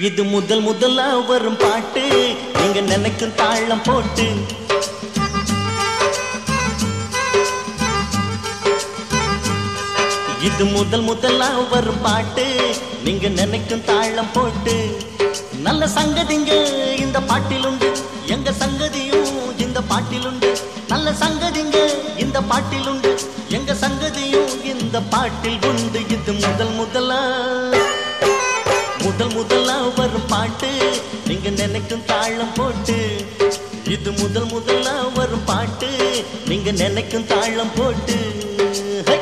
இது முதல் முதலா வரும் பாட்டு. நீங்க நினைக்கும் தாளம் போட்டு. இது முதல் முதலா வரும் பாட்டு. நீங்க நினைக்கும் தாளம் போட்டு. நல்ல சங்கதிங்க இந்த பாட்டிலுண்டு. எங்க சங்கதியும் இந்த பாட்டிலுண்டு. நல்ல சங்கதிங்க இந்த பாட்டிலுண்டு. எங்க சங்கதியும் இந்த பாட்டில் உண்டு. இது முதல் முதலா. நீங்க நினைக்கும் தாளம் போட்டு இது முதல் முதல்ல வரும் பாட்டு நீங்க நினைக்கும் தாளம் போட்டு ஹை!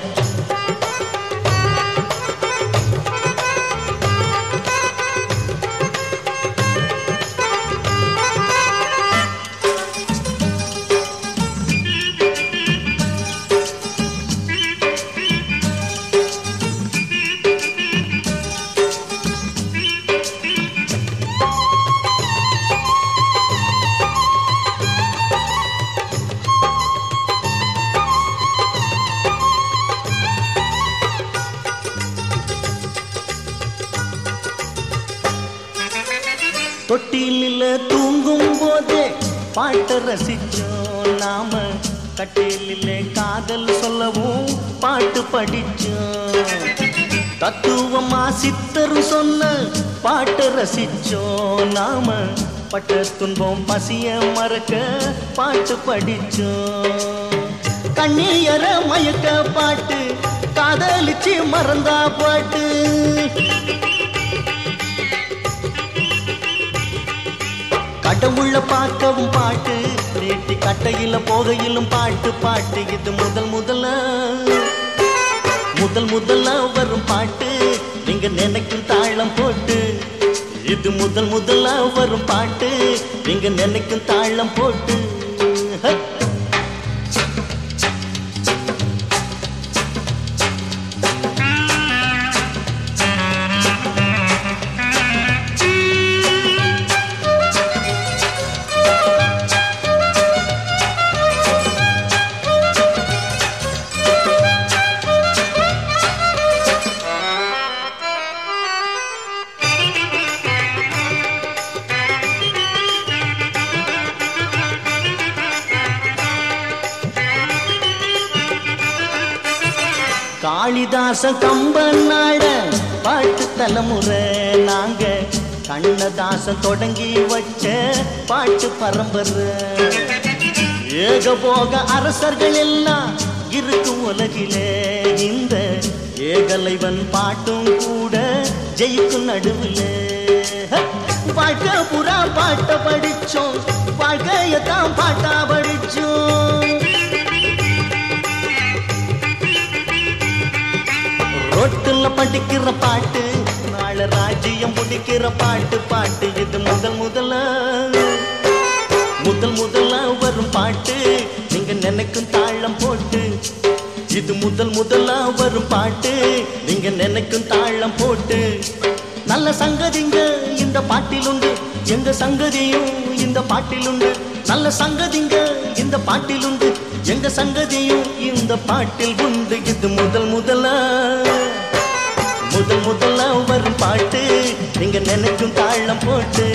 தொட்டிலில் தூங்கும் போதே பாட்டை ரசிச்சோம் நாம. கட்டிலில் காதல் சொல்லவும் பாட்டு படிச்சோம். தத்துவமா சித்தரு சொன்ன பாட்டை ரசிச்சோம் நாம. பட்ட துன்பம் பசிய மறக்க பாட்டு படிச்சோம். கண்ணீர மயக்க பாட்டு காதலிச்சு மறந்தா பாட்டு. உள்ள பார்க்கவும் பாட்டு. நீட்டி கட்டையில போகையிலும் பாட்டு பாட்டு. இது முதல் முதல்ல முதல் முதல்ல வரும் பாட்டு. நீங்க நினைக்கும் தாளம் போட்டு. இது முதல் முதல்ல வரும் பாட்டு. நீங்க நினைக்கும் தாளம் போட்டு. காளிதாச கம்பனாட பாட்டு தலைமுறை நாங்க. கண்ணதாசன் தொடங்கி வச்ச பாட்டு பரம்பரை. ஏகபோக அரசர்கள் எல்லாம் இருக்கும் உலகிலே. இந்த ஏகலைவன் பாட்டும் கூட ஜெயிக்கும் நடுவிலே. வாழ்க்கை புறா பாட்ட படிச்சோம். வாழ்க்கையத்தான் பாட்டா படிக்கிற பாட்டு நாள ராஜ்யம் பிடிக்கிற பாட்டு பாட்டு இது முதல் முதல்ல. முதல் முதல்ல வரும் பாட்டு நீங்க நினைக்கும் தாளம் போட்டு. இது முதல் முதல்ல வரும் பாட்டு நீங்க நினைக்கும் தாளம் போட்டு. நல்ல சங்கதிங்க இந்த பாட்டிலுண்டு எங்க சங்கதியும் இந்த பாட்டிலுண்டு நல்ல சங்கதிங்க இந்த பாட்டிலுண்டு எங்க சங்கதியும் இந்த பாட்டில் உண்டு. இது முதல் முதலா முதல் முதல்ல வரும் பாட்டு நீங்க நினைக்கும் தாழம் போட்டு.